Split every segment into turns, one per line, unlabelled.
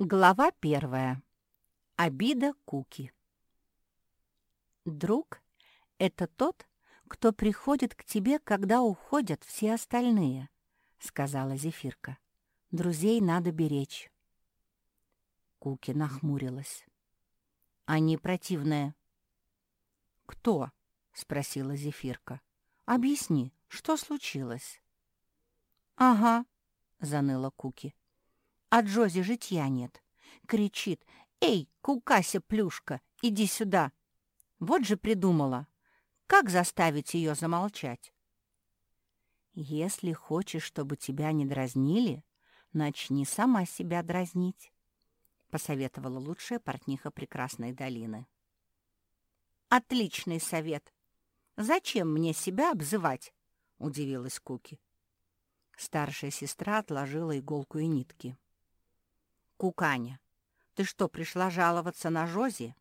Глава первая. Обида Куки. Друг — это тот, кто приходит к тебе, когда уходят все остальные, — сказала Зефирка. Друзей надо беречь. Куки нахмурилась. Они противные. Кто? — спросила Зефирка. Объясни, что случилось? Ага, — заныла Куки. А Джози житья нет. Кричит «Эй, кукася, плюшка, иди сюда!» Вот же придумала. Как заставить ее замолчать? Если хочешь, чтобы тебя не дразнили, начни сама себя дразнить, — посоветовала лучшая портниха прекрасной долины. «Отличный совет! Зачем мне себя обзывать?» — удивилась Куки. Старшая сестра отложила иголку и нитки. Куканя, ты что, пришла жаловаться на Жози?»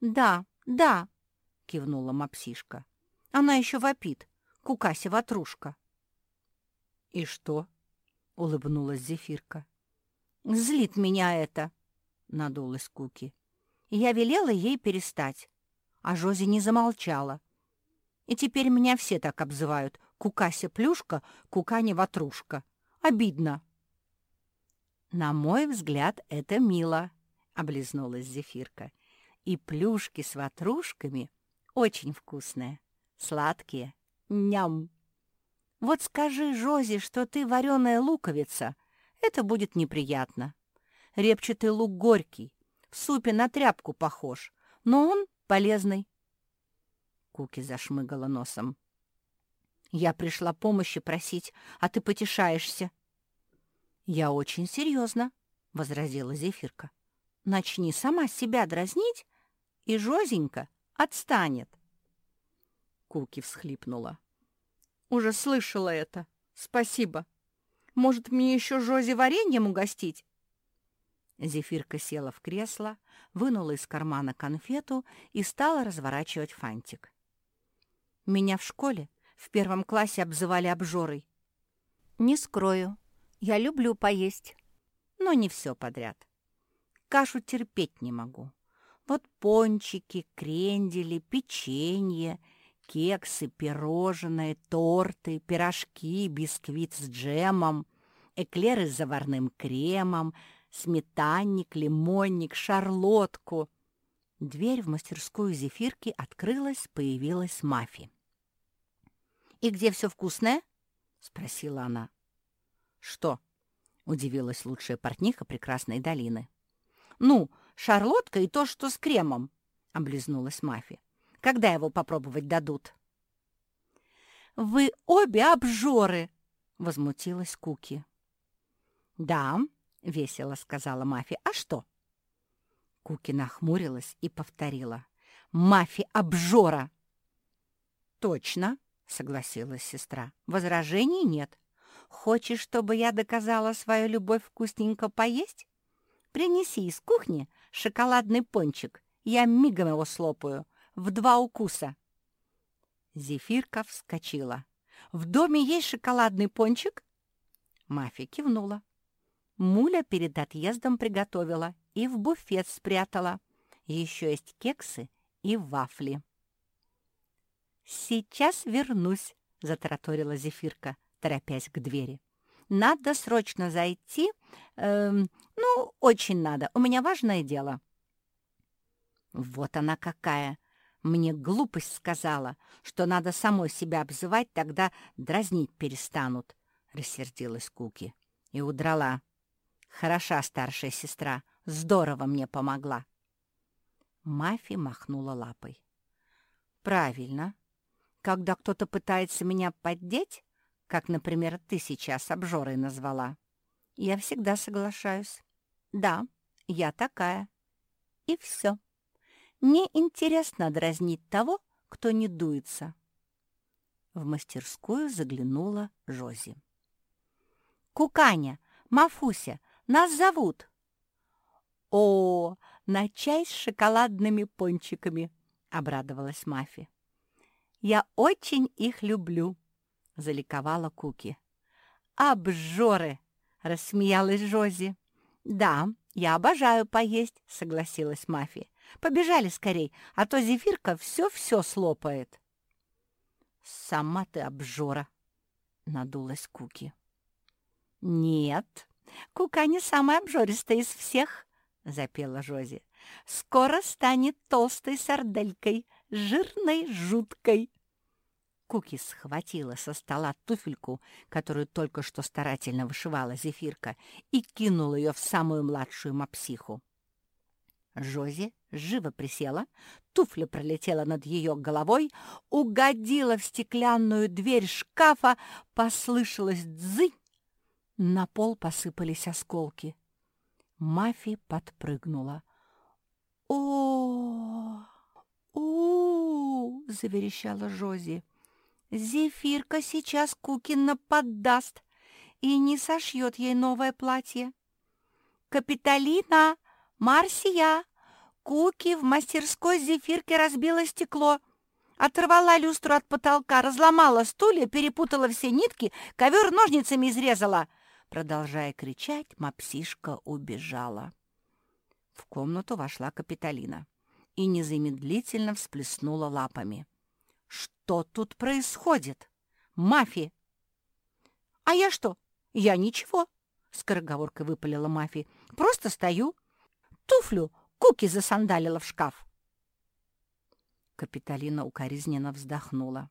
«Да, да», — кивнула мапсишка. «Она еще вопит. Кукася-ватрушка». «И что?» — улыбнулась Зефирка. «Злит меня это», — надулась Куки. «Я велела ей перестать, а Жози не замолчала. И теперь меня все так обзывают. Кукася-плюшка, Куканя-ватрушка. Обидно». «На мой взгляд, это мило», — облизнулась Зефирка. «И плюшки с ватрушками очень вкусные, сладкие. Ням!» «Вот скажи Жозе, что ты вареная луковица. Это будет неприятно. Репчатый лук горький, в супе на тряпку похож, но он полезный». Куки зашмыгала носом. «Я пришла помощи просить, а ты потешаешься», «Я очень серьезно», — возразила Зефирка. «Начни сама себя дразнить, и Жозенька отстанет». Куки всхлипнула. «Уже слышала это. Спасибо. Может, мне еще Жози вареньем угостить?» Зефирка села в кресло, вынула из кармана конфету и стала разворачивать фантик. «Меня в школе в первом классе обзывали обжорой. Не скрою, я люблю поесть, но не все подряд. Кашу терпеть не могу. Вот пончики, крендели, печенье, кексы, пирожные, торты, пирожки, бисквит с джемом, эклеры с заварным кремом, сметанник, лимонник, шарлотку. Дверь в мастерскую зефирки открылась, появилась Мафи. «И где все вкусное?» — спросила она. «Что?» — удивилась лучшая портниха прекрасной долины. «Ну, шарлотка и то, что с кремом», — облизнулась Мафи. «Когда его попробовать дадут?» «Вы обе обжоры!» — возмутилась Куки. «Да», — весело сказала Мафи. «А что?» Куки нахмурилась и повторила. «Мафи обжора!» «Точно!» — согласилась сестра. «Возражений нет. Хочешь, чтобы я доказала свою любовь вкусненько поесть? Принеси из кухни шоколадный пончик. Я мигом его слопаю. В два укуса. Зефирка вскочила. «В доме есть шоколадный пончик?» Мафия кивнула. Муля перед отъездом приготовила и в буфет спрятала. Еще есть кексы и вафли. «Сейчас вернусь», — затараторила Зефирка торопясь к двери. «Надо срочно зайти. Эм, ну, очень надо. У меня важное дело». «Вот она какая!» Мне глупость сказала, что надо самой себя обзывать, тогда дразнить перестанут, — рассердилась Куки и удрала. Хороша старшая сестра, здорово мне помогла. Мафи махнула лапой. Правильно. Когда кто-то пытается меня поддеть, как, например, ты сейчас обжорой назвала. Я всегда соглашаюсь. Да, я такая. И все. Мне интересно дразнить того, кто не дуется. В мастерскую заглянула Жози. «Куканя, Мафуся, нас зовут!» «О, на чай с шоколадными пончиками!» — обрадовалась Мафи. «Я очень их люблю!» Заликовала Куки. «Обжоры!» — рассмеялась Жози. «Да, «Я обожаю поесть», — согласилась Мафи. «Побежали скорей, а то зефирка все-все слопает». «Сама ты обжора», — надулась Куки. «Нет, Кука не самая обжористая из всех», — запела Жози. «Скоро станет толстой сарделькой, жирной, жуткой». Куки схватила со стола туфельку, которую только что старательно вышивала зефирка, и кинула ее в самую младшую мапсиху. Жози живо присела, туфля пролетела над ее головой, угодила в стеклянную дверь шкафа, послышалось дзынь, на пол посыпались осколки. Мафи подпрыгнула. о у, -у, -у заверещала Жози. Зефирка сейчас Кукина поддаст и не сошьет ей новое платье. «Капитолина! Марсия! Куки в мастерской Зефирки разбила стекло!» Оторвала люстру от потолка, разломала стулья, перепутала все нитки, ковер ножницами изрезала. Продолжая кричать, мапсишка убежала. В комнату вошла Капитолина и незамедлительно всплеснула лапами. Что тут происходит? Мафи!» «А я что? Я ничего!» — скороговоркой выпалила Мафи. «Просто стою. Туфлю Куки засандалила в шкаф». Капитолина укоризненно вздохнула.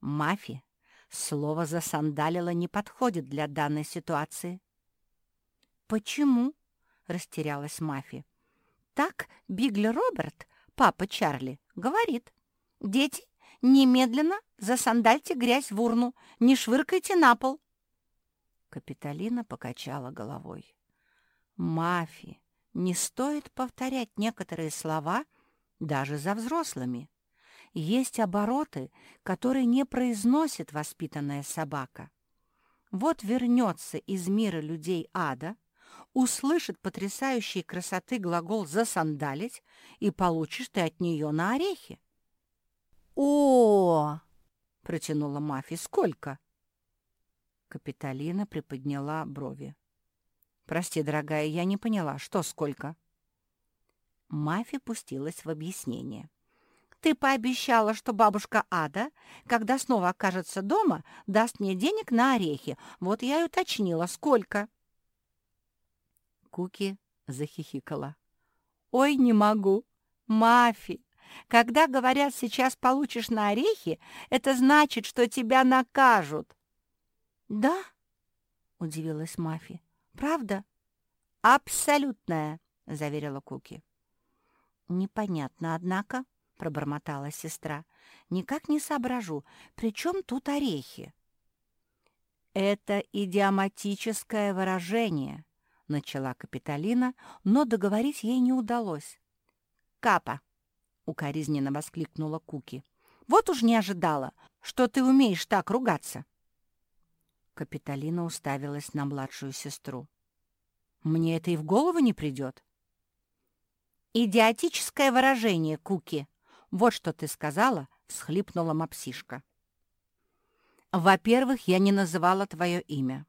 «Мафи, слово «засандалила» не подходит для данной ситуации». «Почему?» — растерялась Мафи. «Так Бигли Роберт, папа Чарли, говорит. Дети Немедленно засандальте грязь в урну, не швыркайте на пол. Капитолина покачала головой. Мафи, не стоит повторять некоторые слова даже за взрослыми. Есть обороты, которые не произносит воспитанная собака. Вот вернется из мира людей ада, услышит потрясающей красоты глагол «засандалить» и получишь ты от нее на орехи. «О!» — протянула Мафи. «Сколько?» Капитолина приподняла брови. «Прости, дорогая, я не поняла, что сколько?» Мафи пустилась в объяснение. «Ты пообещала, что бабушка Ада, когда снова окажется дома, даст мне денег на орехи. Вот я и уточнила, сколько». Куки захихикала. «Ой, не могу! Мафи, когда говорят «сейчас получишь на орехи», это значит, что тебя накажут. «Да?» — удивилась Мафи. «Правда?» «Абсолютная», — заверила Куки. «Непонятно, однако», — пробормотала сестра. «Никак не соображу, при чем тут орехи?» «Это идиоматическое выражение», — начала Капитолина, но договорить ей не удалось. «Капа, укоризненно воскликнула Куки. «Вот уж не ожидала, что ты умеешь так ругаться!» Капитолина уставилась на младшую сестру. «Мне это и в голову не придет!» «Идиотическое выражение, Куки! Вот что ты сказала!» — всхлипнула мапсишка. «Во-первых, я не называла твое имя.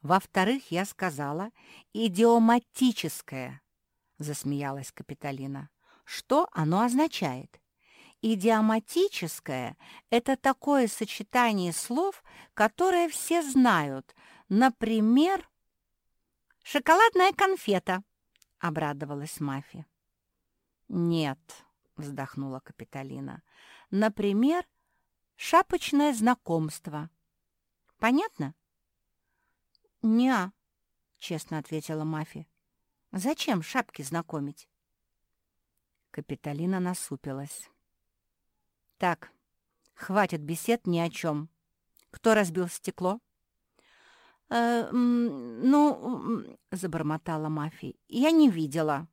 Во-вторых, я сказала «идиоматическое», — засмеялась Капитолина. Что оно означает? Идиоматическое – это такое сочетание слов, которое все знают. Например, «шоколадная конфета», — обрадовалась Мафи. «Нет», — вздохнула Капитолина, — «например, шапочное знакомство. Понятно?» «Не-а», честно ответила Мафи. «Зачем шапки знакомить?» Капитолина насупилась. «Так, хватит бесед ни о чем. Кто разбил стекло?» «Э, «Ну...» — забормотала Мафи. «Я не видела».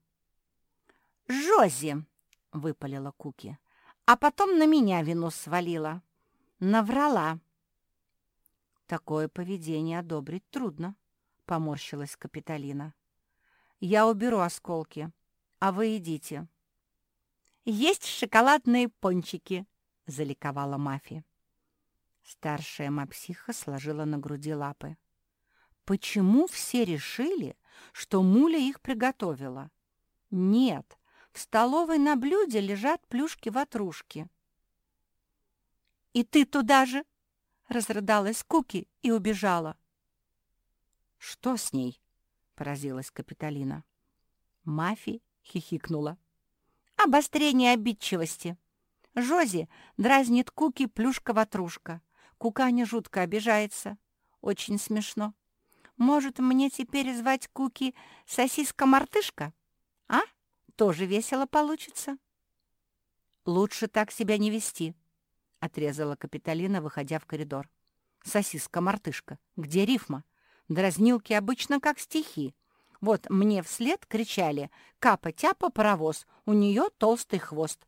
«Жози!» — выпалила Куки. «А потом на меня вину свалила. Наврала». «Такое поведение одобрить трудно», — поморщилась Капитолина. «Я уберу осколки, а вы идите». «Есть шоколадные пончики!» — заликовала Мафи. Старшая мапсиха сложила на груди лапы. «Почему все решили, что Муля их приготовила. Нет, в столовой на блюде лежат плюшки-ватрушки. «И ты туда же!» — разрыдалась Куки и убежала. «Что с ней?» — поразилась Капитолина. Мафи хихикнула. «Обострение обидчивости. Жози дразнит Куки плюшка-ватрушка. Куканя жутко обижается. Очень смешно. Может, мне теперь звать Куки сосиска-мартышка? А? Тоже весело получится?» «Лучше так себя не вести», — отрезала Капитолина, выходя в коридор. «Сосиска-мартышка. Где рифма? Дразнилки обычно как стихи. Вот мне вслед кричали «Капа-тяпа, паровоз, у нее толстый хвост».